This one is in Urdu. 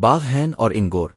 باغ ہین اور انگور۔